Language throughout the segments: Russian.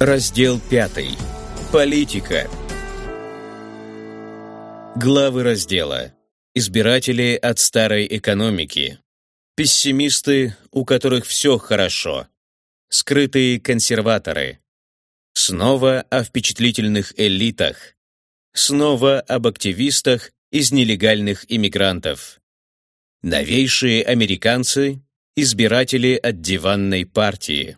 Раздел 5. Политика. Главы раздела. Избиратели от старой экономики. Пессимисты, у которых все хорошо. Скрытые консерваторы. Снова о впечатлительных элитах. Снова об активистах из нелегальных иммигрантов. Новейшие американцы, избиратели от диванной партии.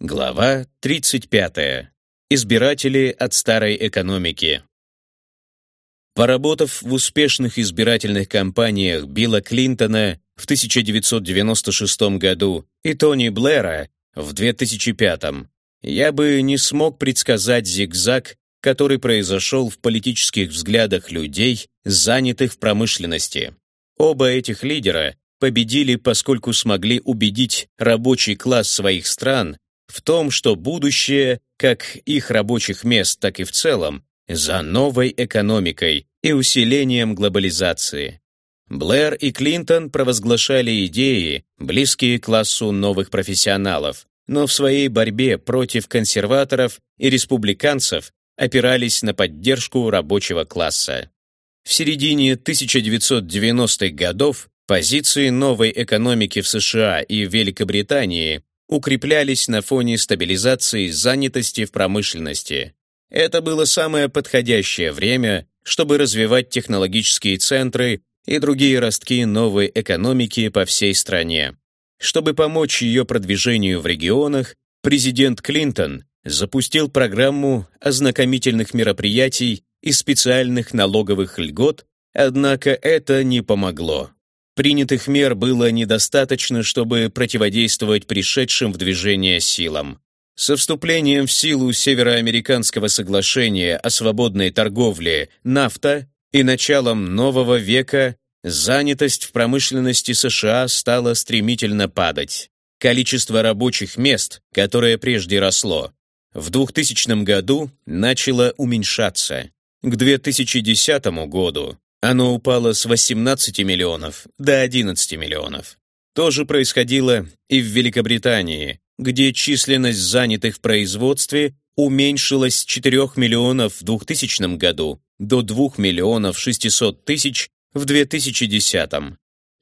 Глава 35. Избиратели от старой экономики. Поработав в успешных избирательных кампаниях Билла Клинтона в 1996 году и Тони Блэра в 2005, я бы не смог предсказать зигзаг, который произошел в политических взглядах людей, занятых в промышленности. Оба этих лидера победили, поскольку смогли убедить рабочий класс своих стран в том, что будущее, как их рабочих мест, так и в целом, за новой экономикой и усилением глобализации. Блэр и Клинтон провозглашали идеи, близкие классу новых профессионалов, но в своей борьбе против консерваторов и республиканцев опирались на поддержку рабочего класса. В середине 1990-х годов позиции новой экономики в США и Великобритании укреплялись на фоне стабилизации занятости в промышленности. Это было самое подходящее время, чтобы развивать технологические центры и другие ростки новой экономики по всей стране. Чтобы помочь ее продвижению в регионах, президент Клинтон запустил программу ознакомительных мероприятий и специальных налоговых льгот, однако это не помогло. Принятых мер было недостаточно, чтобы противодействовать пришедшим в движение силам. Со вступлением в силу Североамериканского соглашения о свободной торговле «НАФТА» и началом нового века занятость в промышленности США стала стремительно падать. Количество рабочих мест, которое прежде росло, в 2000 году начало уменьшаться. К 2010 году оно упало с 18 миллионов до 11 миллионов. То же происходило и в Великобритании, где численность занятых в производстве уменьшилась с 4 миллионов в 2000 году до 2 миллионов 600 тысяч в 2010.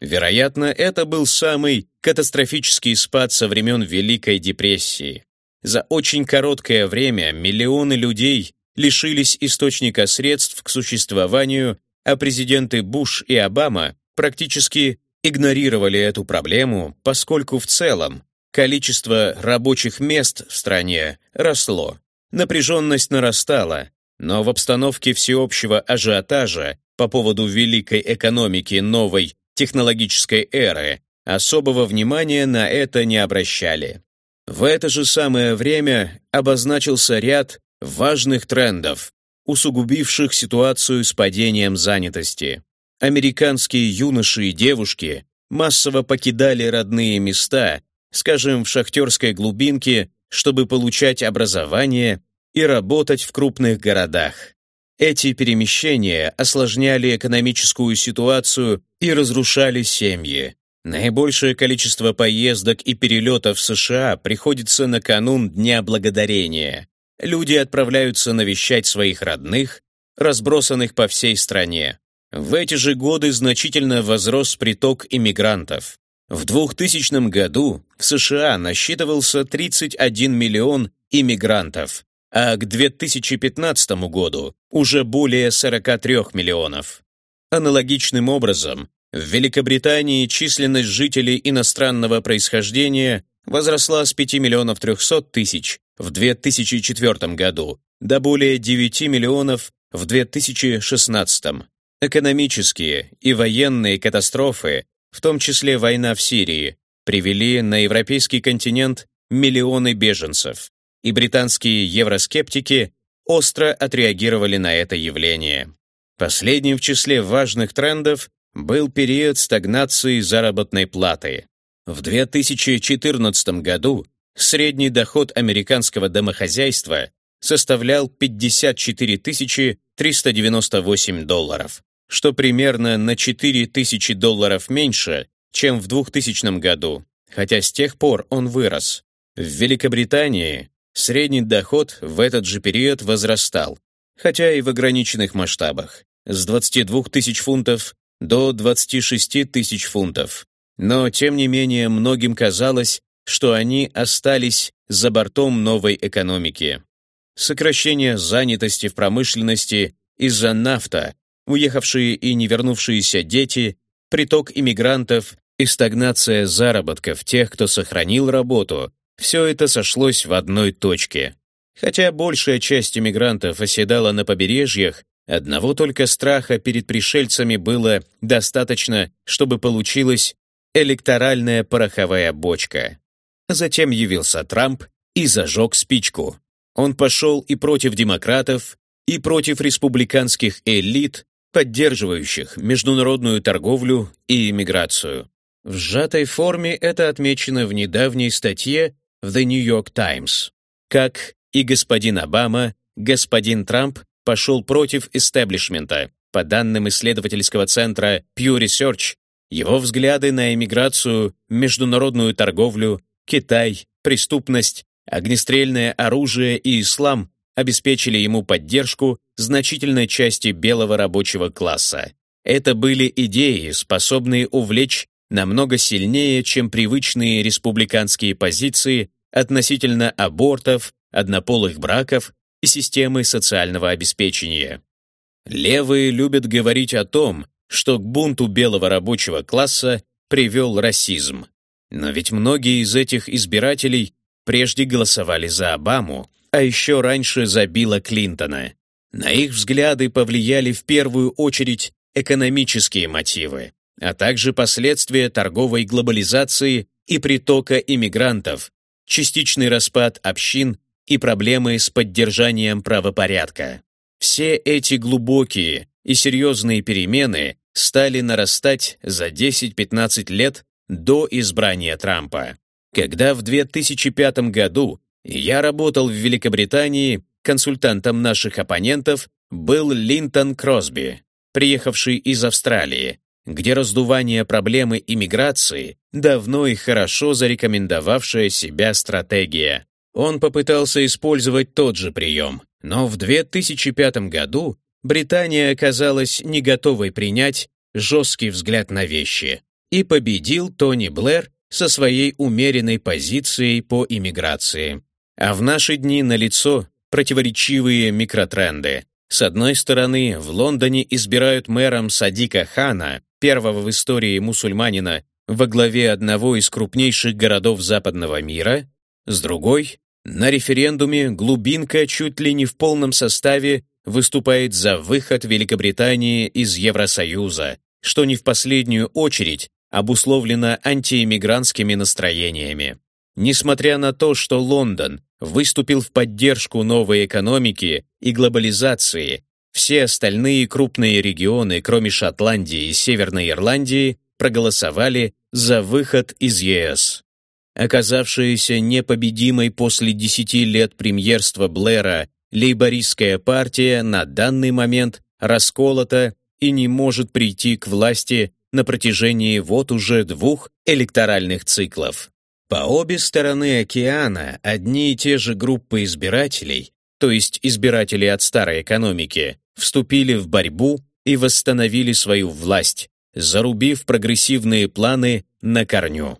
Вероятно, это был самый катастрофический спад со времен Великой депрессии. За очень короткое время миллионы людей лишились источника средств к существованию а президенты Буш и Обама практически игнорировали эту проблему, поскольку в целом количество рабочих мест в стране росло. Напряженность нарастала, но в обстановке всеобщего ажиотажа по поводу великой экономики новой технологической эры особого внимания на это не обращали. В это же самое время обозначился ряд важных трендов, усугубивших ситуацию с падением занятости. Американские юноши и девушки массово покидали родные места, скажем, в шахтерской глубинке, чтобы получать образование и работать в крупных городах. Эти перемещения осложняли экономическую ситуацию и разрушали семьи. Наибольшее количество поездок и перелетов в США приходится на канун Дня Благодарения люди отправляются навещать своих родных, разбросанных по всей стране. В эти же годы значительно возрос приток иммигрантов. В 2000 году в США насчитывался 31 миллион иммигрантов, а к 2015 году уже более 43 миллионов. Аналогичным образом, в Великобритании численность жителей иностранного происхождения возросла с 5 миллионов 300 тысяч в 2004 году до более 9 миллионов в 2016. Экономические и военные катастрофы, в том числе война в Сирии, привели на европейский континент миллионы беженцев, и британские евроскептики остро отреагировали на это явление. Последним в числе важных трендов был период стагнации заработной платы. В 2014 году средний доход американского домохозяйства составлял 54 398 долларов, что примерно на 4 тысячи долларов меньше, чем в 2000 году, хотя с тех пор он вырос. В Великобритании Средний доход в этот же период возрастал, хотя и в ограниченных масштабах, с 22 тысяч фунтов до 26 тысяч фунтов. Но, тем не менее, многим казалось, что они остались за бортом новой экономики. Сокращение занятости в промышленности из-за нафта, уехавшие и не вернувшиеся дети, приток иммигрантов и стагнация заработков тех, кто сохранил работу, все это сошлось в одной точке. Хотя большая часть иммигрантов оседала на побережьях, одного только страха перед пришельцами было достаточно, чтобы получилась электоральная пороховая бочка. Затем явился Трамп и зажег спичку. Он пошел и против демократов, и против республиканских элит, поддерживающих международную торговлю и иммиграцию. В сжатой форме это отмечено в недавней статье в The New York Times. Как и господин Обама, господин Трамп пошел против истеблишмента. По данным исследовательского центра Pew Research, его взгляды на эмиграцию, международную торговлю, Китай, преступность, огнестрельное оружие и ислам обеспечили ему поддержку значительной части белого рабочего класса. Это были идеи, способные увлечь намного сильнее, чем привычные республиканские позиции относительно абортов, однополых браков и системы социального обеспечения. Левые любят говорить о том, что к бунту белого рабочего класса привел расизм. Но ведь многие из этих избирателей прежде голосовали за Обаму, а еще раньше за Билла Клинтона. На их взгляды повлияли в первую очередь экономические мотивы а также последствия торговой глобализации и притока иммигрантов, частичный распад общин и проблемы с поддержанием правопорядка. Все эти глубокие и серьезные перемены стали нарастать за 10-15 лет до избрания Трампа. Когда в 2005 году я работал в Великобритании, консультантом наших оппонентов был Линтон Кросби, приехавший из Австралии, где раздувание проблемы иммиграции давно и хорошо зарекомендовавшая себя стратегия. Он попытался использовать тот же прием, но в 2005 году Британия оказалась не готовой принять жесткий взгляд на вещи, и победил Тони Блэр со своей умеренной позицией по иммиграции. А в наши дни налицо противоречивые микротренды. С одной стороны, в Лондоне избирают мэром Садика Хана, первого в истории мусульманина во главе одного из крупнейших городов западного мира, с другой, на референдуме глубинка чуть ли не в полном составе выступает за выход Великобритании из Евросоюза, что не в последнюю очередь обусловлено антиэмигрантскими настроениями. Несмотря на то, что Лондон выступил в поддержку новой экономики и глобализации все остальные крупные регионы, кроме Шотландии и Северной Ирландии, проголосовали за выход из ЕС. Оказавшаяся непобедимой после десяти лет премьерства Блэра, лейбористская партия на данный момент расколота и не может прийти к власти на протяжении вот уже двух электоральных циклов. По обе стороны океана одни и те же группы избирателей, то есть избиратели от старой экономики, вступили в борьбу и восстановили свою власть, зарубив прогрессивные планы на корню.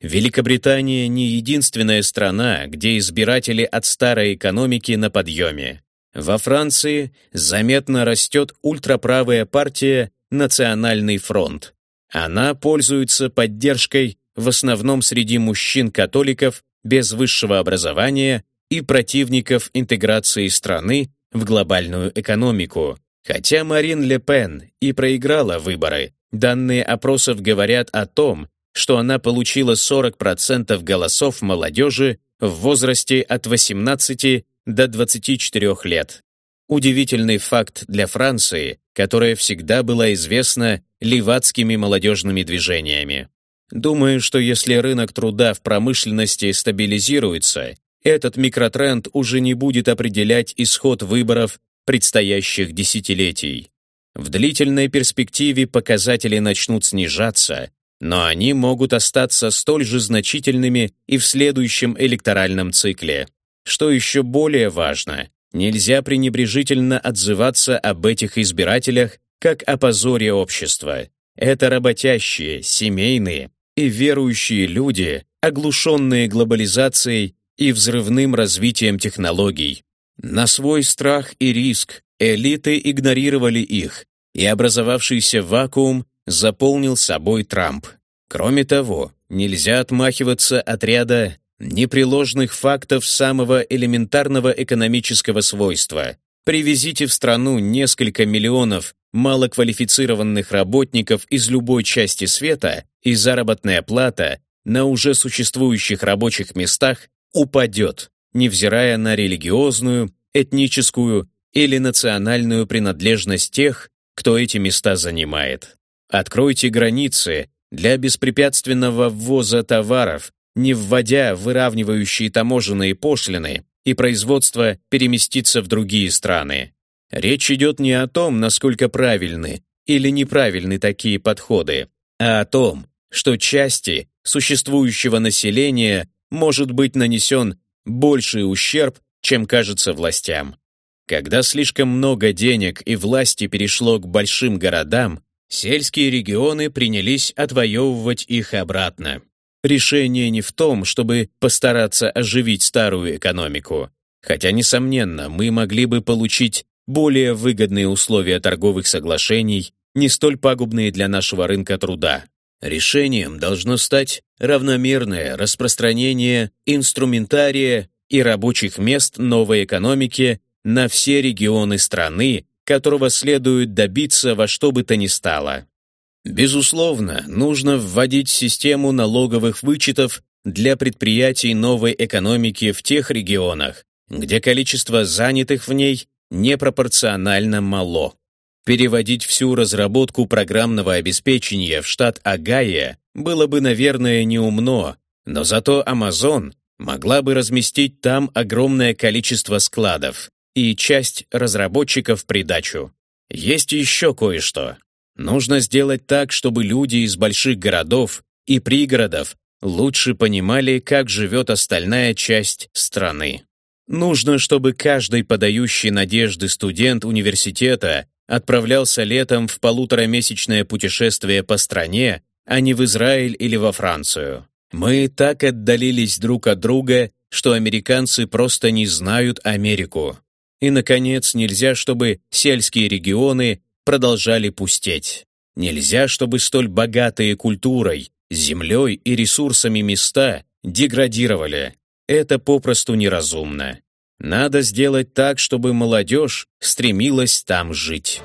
Великобритания не единственная страна, где избиратели от старой экономики на подъеме. Во Франции заметно растет ультраправая партия «Национальный фронт». Она пользуется поддержкой в основном среди мужчин-католиков без высшего образования и противников интеграции страны в глобальную экономику. Хотя Марин Ле Пен и проиграла выборы, данные опросов говорят о том, что она получила 40% голосов молодежи в возрасте от 18 до 24 лет. Удивительный факт для Франции, которая всегда была известна левацкими молодежными движениями. Думаю, что если рынок труда в промышленности стабилизируется этот микротренд уже не будет определять исход выборов предстоящих десятилетий. В длительной перспективе показатели начнут снижаться, но они могут остаться столь же значительными и в следующем электоральном цикле. что еще более важно, нельзя пренебрежительно отзываться об этих избирателях как о позоре общества. Это работящие, семейные и верующие люди, оглушенные глобализацией и взрывным развитием технологий. На свой страх и риск элиты игнорировали их, и образовавшийся вакуум заполнил собой Трамп. Кроме того, нельзя отмахиваться от ряда непреложных фактов самого элементарного экономического свойства. Привезите в страну несколько миллионов малоквалифицированных работников из любой части света, и заработная плата на уже существующих рабочих местах упадет, невзирая на религиозную, этническую или национальную принадлежность тех, кто эти места занимает. Откройте границы для беспрепятственного ввоза товаров, не вводя выравнивающие таможенные пошлины, и производство переместится в другие страны. Речь идет не о том, насколько правильны или неправильны такие подходы, а о том, что части существующего населения может быть нанесен больший ущерб, чем кажется властям. Когда слишком много денег и власти перешло к большим городам, сельские регионы принялись отвоевывать их обратно. Решение не в том, чтобы постараться оживить старую экономику, хотя, несомненно, мы могли бы получить более выгодные условия торговых соглашений, не столь пагубные для нашего рынка труда. Решением должно стать равномерное распространение инструментария и рабочих мест новой экономики на все регионы страны, которого следует добиться во что бы то ни стало. Безусловно, нужно вводить систему налоговых вычетов для предприятий новой экономики в тех регионах, где количество занятых в ней непропорционально мало. Переводить всю разработку программного обеспечения в штат Агая было бы, наверное, неумно, но зато Amazon могла бы разместить там огромное количество складов и часть разработчиков придачу. Есть еще кое-что. Нужно сделать так, чтобы люди из больших городов и пригородов лучше понимали, как живет остальная часть страны. Нужно, чтобы каждый подающий надежды студент университета отправлялся летом в полуторамесячное путешествие по стране, а не в Израиль или во Францию. Мы так отдалились друг от друга, что американцы просто не знают Америку. И, наконец, нельзя, чтобы сельские регионы продолжали пустеть. Нельзя, чтобы столь богатые культурой, землей и ресурсами места деградировали. Это попросту неразумно. Надо сделать так, чтобы молодежь стремилась там жить.